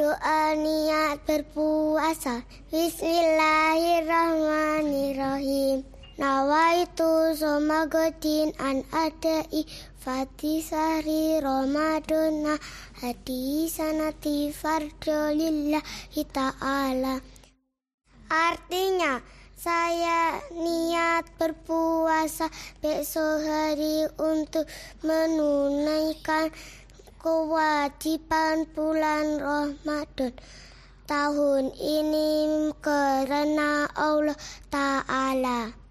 Doa niat berpuasa. Bismillahirrahmanirrahim. Nawaitu somagodin an adai. Fatisari Ramadana Hadi sanati fardolillahi ta'ala. Artinya saya niat berpuasa besok hari untuk menunaikan kewajiban bulan Ramadan tahun ini karena Allah Ta'ala.